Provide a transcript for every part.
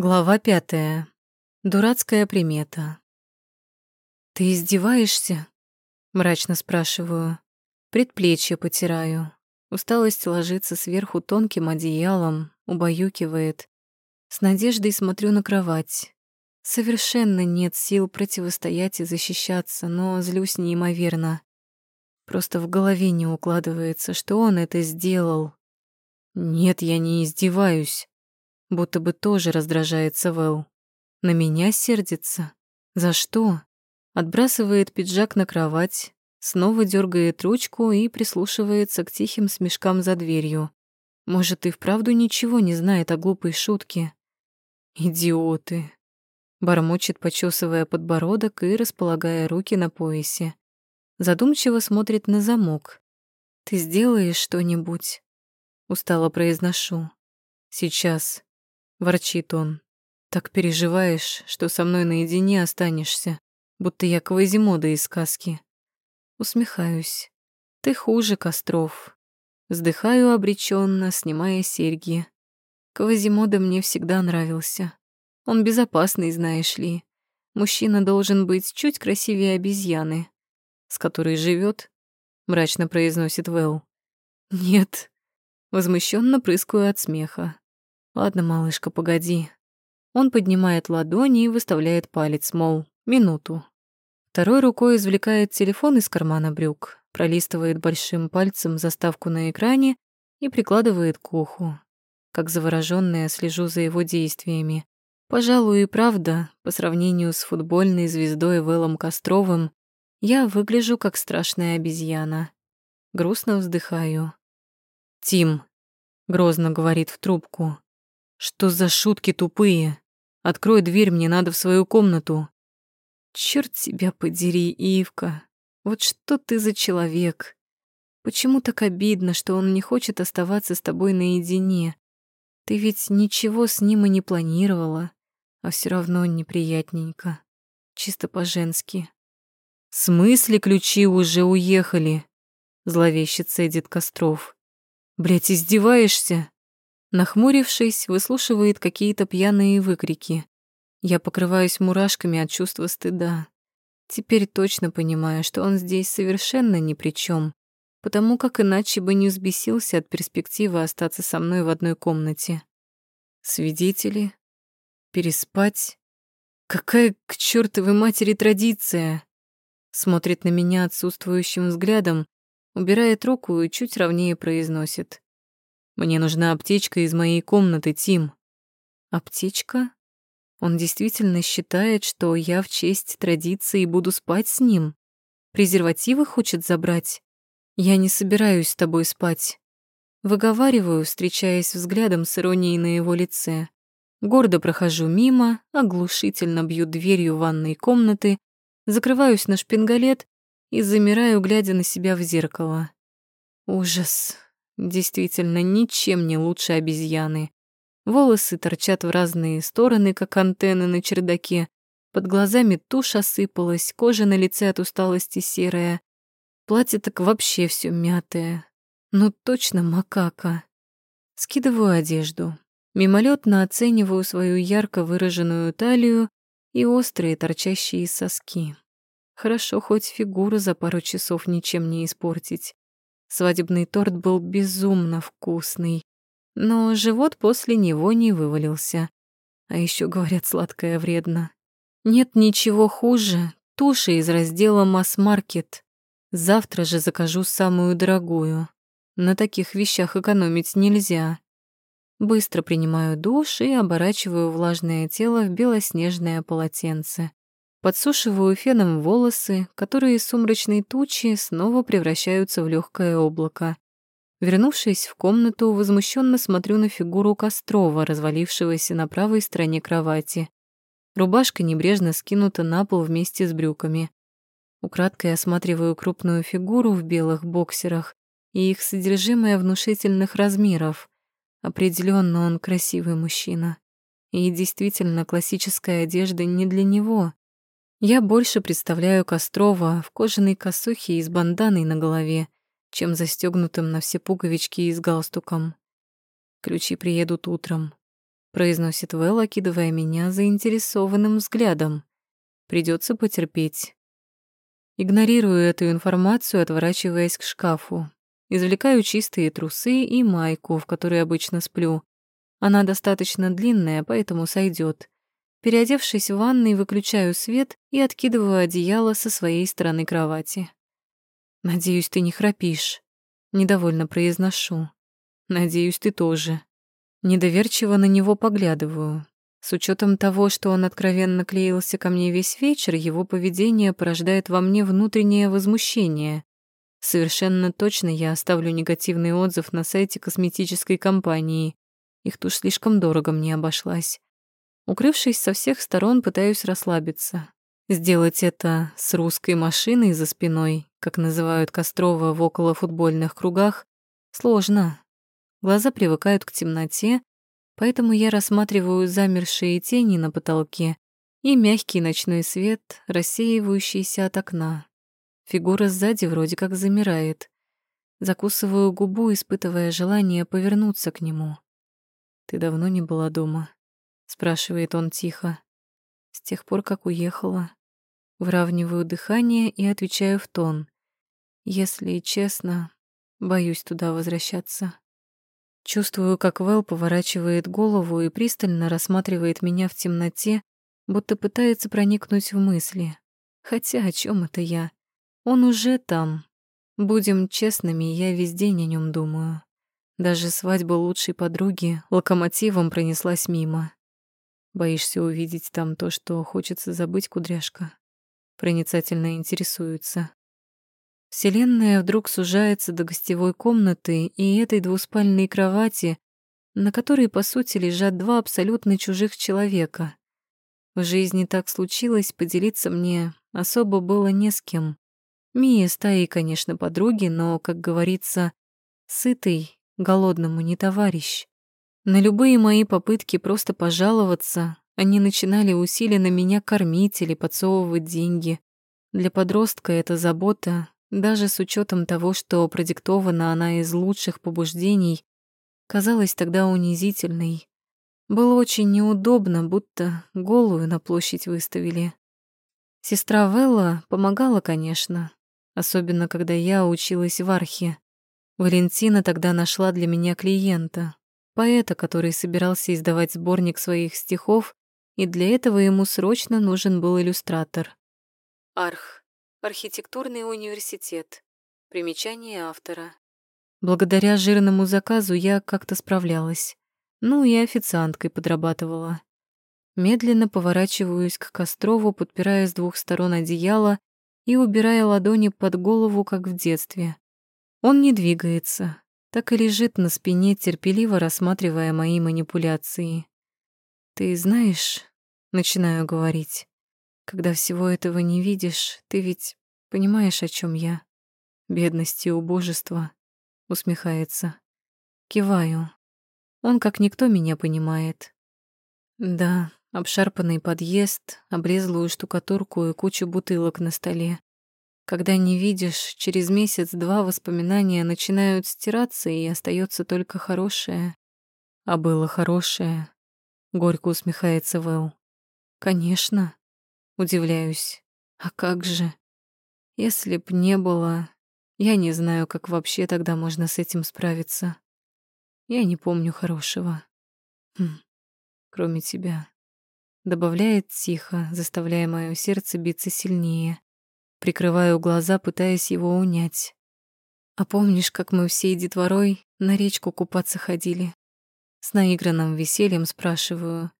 Глава пятая. Дурацкая примета. «Ты издеваешься?» — мрачно спрашиваю. Предплечье потираю. Усталость ложится сверху тонким одеялом, убаюкивает. С надеждой смотрю на кровать. Совершенно нет сил противостоять и защищаться, но злюсь неимоверно. Просто в голове не укладывается, что он это сделал. Нет, я не издеваюсь будто бы тоже раздражается Вэл. На меня сердится. За что? Отбрасывает пиджак на кровать, снова дергает ручку и прислушивается к тихим смешкам за дверью. Может, и вправду ничего не знает о глупой шутке. Идиоты. Бормочет, почесывая подбородок и располагая руки на поясе. Задумчиво смотрит на замок. «Ты сделаешь что-нибудь?» Устало произношу. «Сейчас». Ворчит он. Так переживаешь, что со мной наедине останешься, будто я Квазимода из сказки. Усмехаюсь. Ты хуже Костров. Вздыхаю обреченно, снимая серьги. Квазимода мне всегда нравился. Он безопасный, знаешь ли. Мужчина должен быть чуть красивее обезьяны, с которой живет, мрачно произносит Вэл. Нет. Возмущенно прыскаю от смеха. Ладно, малышка, погоди. Он поднимает ладони и выставляет палец, мол, минуту. Второй рукой извлекает телефон из кармана брюк, пролистывает большим пальцем заставку на экране и прикладывает к уху. Как заворожённая слежу за его действиями. Пожалуй, и правда, по сравнению с футбольной звездой Вэлом Костровым, я выгляжу как страшная обезьяна. Грустно вздыхаю. «Тим», — грозно говорит в трубку, что за шутки тупые? Открой дверь, мне надо в свою комнату. Черт тебя подери, Ивка. Вот что ты за человек? Почему так обидно, что он не хочет оставаться с тобой наедине? Ты ведь ничего с ним и не планировала, а все равно неприятненько. Чисто по-женски. В смысле ключи уже уехали? Зловеще цедит Костров. Блять, издеваешься? Нахмурившись, выслушивает какие-то пьяные выкрики. Я покрываюсь мурашками от чувства стыда. Теперь точно понимаю, что он здесь совершенно ни при чем, потому как иначе бы не взбесился от перспективы остаться со мной в одной комнате. Свидетели? Переспать? Какая к чертовой матери традиция? Смотрит на меня отсутствующим взглядом, убирает руку и чуть ровнее произносит. Мне нужна аптечка из моей комнаты, Тим. Аптечка? Он действительно считает, что я в честь традиции буду спать с ним. Презервативы хочет забрать. Я не собираюсь с тобой спать. Выговариваю, встречаясь взглядом с иронией на его лице. Гордо прохожу мимо, оглушительно бью дверью ванной комнаты, закрываюсь на шпингалет и замираю, глядя на себя в зеркало. Ужас. Действительно, ничем не лучше обезьяны. Волосы торчат в разные стороны, как антенны на чердаке. Под глазами тушь осыпалась, кожа на лице от усталости серая. Платье так вообще все мятое. Ну точно макака. Скидываю одежду. Мимолетно оцениваю свою ярко выраженную талию и острые торчащие соски. Хорошо, хоть фигуру за пару часов ничем не испортить. Свадебный торт был безумно вкусный, но живот после него не вывалился. А еще говорят, сладкое вредно. Нет ничего хуже туши из раздела масс-маркет. Завтра же закажу самую дорогую. На таких вещах экономить нельзя. Быстро принимаю душ и оборачиваю влажное тело в белоснежное полотенце. Подсушиваю феном волосы, которые из сумрачной тучи снова превращаются в легкое облако. Вернувшись в комнату, возмущенно смотрю на фигуру Кострова, развалившегося на правой стороне кровати. Рубашка небрежно скинута на пол вместе с брюками. Украдкой осматриваю крупную фигуру в белых боксерах и их содержимое внушительных размеров. Определенно он красивый мужчина. И действительно, классическая одежда не для него. Я больше представляю Кострова в кожаной косухе и с банданой на голове, чем застегнутым на все пуговички и с галстуком. Ключи приедут утром. произносит Вэл, окидывая меня заинтересованным взглядом. Придется потерпеть. Игнорирую эту информацию, отворачиваясь к шкафу. Извлекаю чистые трусы и майку, в которой обычно сплю. Она достаточно длинная, поэтому сойдет. Переодевшись в ванной, выключаю свет и откидываю одеяло со своей стороны кровати. «Надеюсь, ты не храпишь», — недовольно произношу. «Надеюсь, ты тоже». Недоверчиво на него поглядываю. С учетом того, что он откровенно клеился ко мне весь вечер, его поведение порождает во мне внутреннее возмущение. Совершенно точно я оставлю негативный отзыв на сайте косметической компании. Их тушь слишком дорого мне обошлась. Укрывшись со всех сторон, пытаюсь расслабиться. Сделать это с русской машиной за спиной, как называют Кострова в околофутбольных кругах, сложно. Глаза привыкают к темноте, поэтому я рассматриваю замершие тени на потолке и мягкий ночной свет, рассеивающийся от окна. Фигура сзади вроде как замирает. Закусываю губу, испытывая желание повернуться к нему. «Ты давно не была дома?» Спрашивает он тихо. С тех пор, как уехала. Выравниваю дыхание и отвечаю в тон. Если честно, боюсь туда возвращаться. Чувствую, как Вэл поворачивает голову и пристально рассматривает меня в темноте, будто пытается проникнуть в мысли. Хотя о чем это я? Он уже там. Будем честными, я весь день о нем думаю. Даже свадьба лучшей подруги локомотивом пронеслась мимо. Боишься увидеть там то, что хочется забыть, кудряшка? Проницательно интересуется. Вселенная вдруг сужается до гостевой комнаты и этой двуспальной кровати, на которой, по сути, лежат два абсолютно чужих человека. В жизни так случилось, поделиться мне особо было не с кем. Мия с конечно, подруги, но, как говорится, сытый голодному не товарищ. На любые мои попытки просто пожаловаться, они начинали усиленно меня кормить или подсовывать деньги. Для подростка это забота, даже с учетом того, что продиктована она из лучших побуждений, казалась тогда унизительной. Было очень неудобно, будто голую на площадь выставили. Сестра Велла помогала, конечно, особенно когда я училась в Архе. Валентина тогда нашла для меня клиента, поэта, который собирался издавать сборник своих стихов, и для этого ему срочно нужен был иллюстратор. Арх. Архитектурный университет. Примечание автора. Благодаря жирному заказу я как-то справлялась. Ну и официанткой подрабатывала. Медленно поворачиваюсь к Кострову, подпирая с двух сторон одеяло и убирая ладони под голову, как в детстве. Он не двигается, так и лежит на спине, терпеливо рассматривая мои манипуляции. «Ты знаешь...» — начинаю говорить. «Когда всего этого не видишь, ты ведь понимаешь, о чем я? Бедность и убожество», — усмехается. Киваю. Он как никто меня понимает. Да, обшарпанный подъезд, облезлую штукатурку и кучу бутылок на столе. Когда не видишь, через месяц-два воспоминания начинают стираться, и остается только хорошее. А было хорошее. Горько усмехается Вэл. Конечно. Удивляюсь. А как же? Если б не было... Я не знаю, как вообще тогда можно с этим справиться. Я не помню хорошего. Хм. Кроме тебя. Добавляет тихо, заставляя мое сердце биться сильнее. Прикрываю глаза, пытаясь его унять. А помнишь, как мы всей детворой на речку купаться ходили? С наигранным весельем спрашиваю.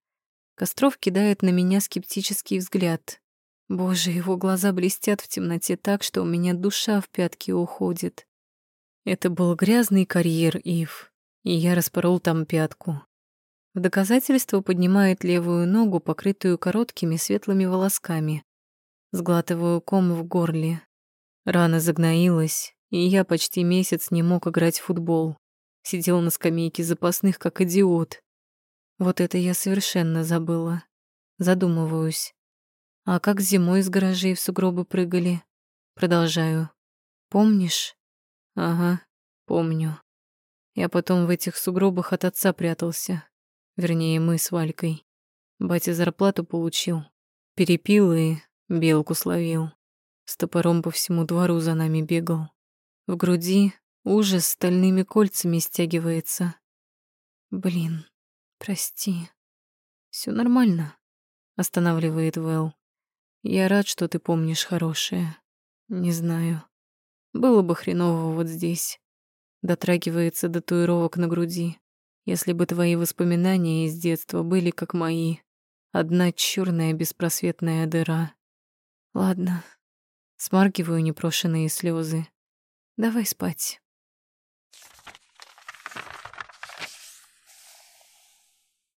Костров кидает на меня скептический взгляд. Боже, его глаза блестят в темноте так, что у меня душа в пятки уходит. Это был грязный карьер, Ив, и я распорол там пятку. В доказательство поднимает левую ногу, покрытую короткими светлыми волосками. Сглатываю ком в горле. Рана загноилась, и я почти месяц не мог играть в футбол. Сидел на скамейке запасных, как идиот. Вот это я совершенно забыла. Задумываюсь. А как зимой из гаражей в сугробы прыгали? Продолжаю. Помнишь? Ага, помню. Я потом в этих сугробах от отца прятался. Вернее, мы с Валькой. Батя зарплату получил. Перепил и белку словил. С топором по всему двору за нами бегал. В груди ужас стальными кольцами стягивается. Блин, прости. Все нормально, останавливает Вэл. Я рад, что ты помнишь хорошее. Не знаю. Было бы хреново вот здесь. Дотрагивается до татуировок на груди. Если бы твои воспоминания из детства были как мои. Одна чёрная беспросветная дыра. Ладно. Смаргиваю непрошенные слезы. Давай спать.